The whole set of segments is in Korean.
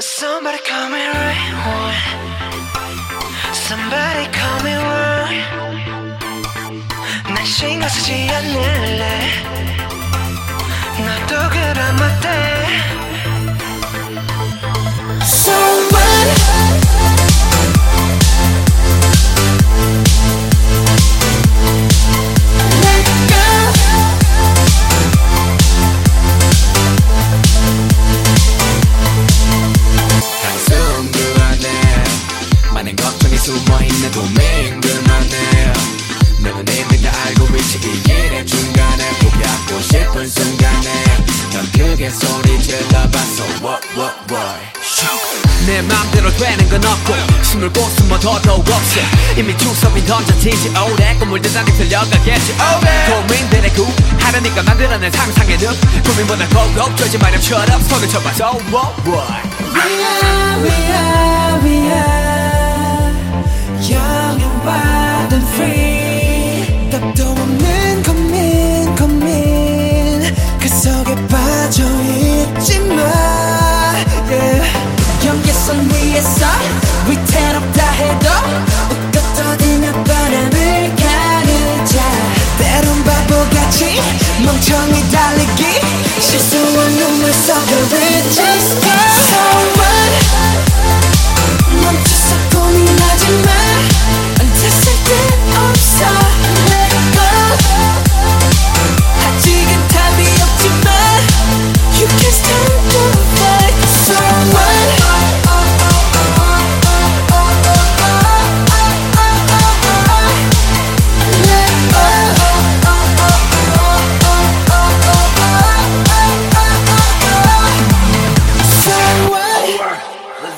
Somebody call me one. Somebody call me wrong. 난 신경 쓰지 않을래. 너도 그럼 어때? 숨어있는 고민 그만해 너는 이미 다 알고 있지 이 길의 중간에 포기하고 싶은 순간에 넌 크게 소리 질러봤어 What what what 내 맘대로 되는 건 없고 숨을 곳은 뭐 더더욱 없어. 이미 주섬이 던져진 지 오래 꿈을 대단히 들려가겠지. 고민들의 구 하려니까 만들어낸 상상의 늪. 고민보다 고고 쫄지 마렴. Shut up. 손을 쳐봐. So what what We are, we are, we are wild free. 답도 없는 고민, 고민. 그 속에 빠져 yeah. 경계선 위에서 위태롭다 해도 웃고 떠들며 바람을 가르자. 때론 바보같이 멍청이 달리기. 실수한 눈물 속에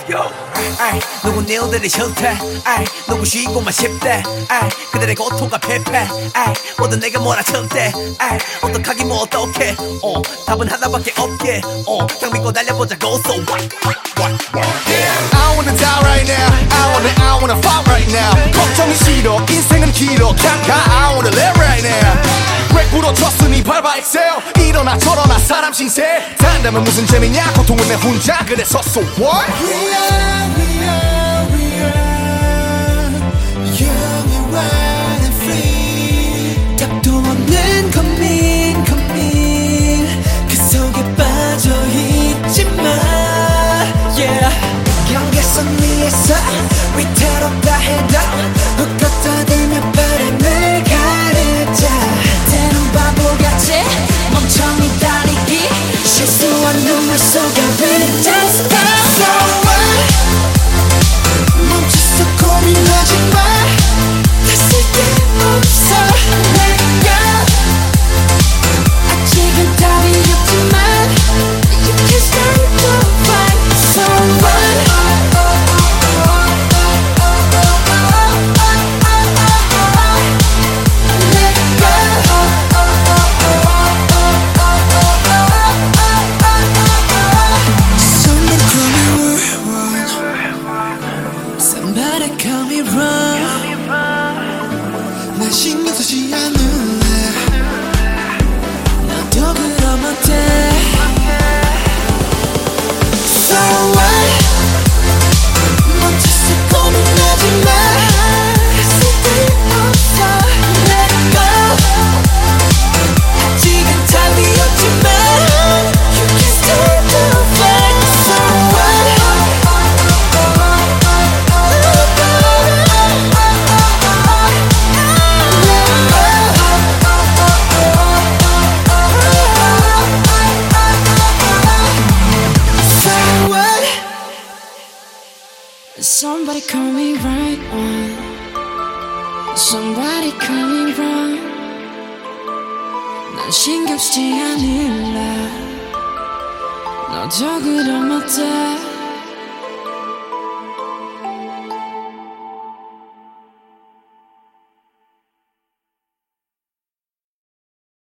Go. 아이, 누군 일들이 싫대. 아이, 누구 쉬고만 싶대. 아이, 그들의 고통과 패패. 아이, 모두 내가 몰아칠 때. 아이, 어떡하기 뭐 어떡해. 어, 답은 하나밖에 없게. 어, 딱 믿고 달려보자고. So what? What? What? What? I wanna die right now. I wanna, I wanna fight right now. 걱정이 싫어, 인생은 길어. 가, I wanna live right now. 왜 부러졌으니 밟아 excel. 일어나 저러나 사람 신세. 산다면 무슨 재미냐? 고통은 내 혼자. 그래서 so what? We are, we are, 그 빠져 있지만, yeah. Somebody call me right on Somebody call me wrong 난 신경 쓰지 않을래 너도 그럼 어때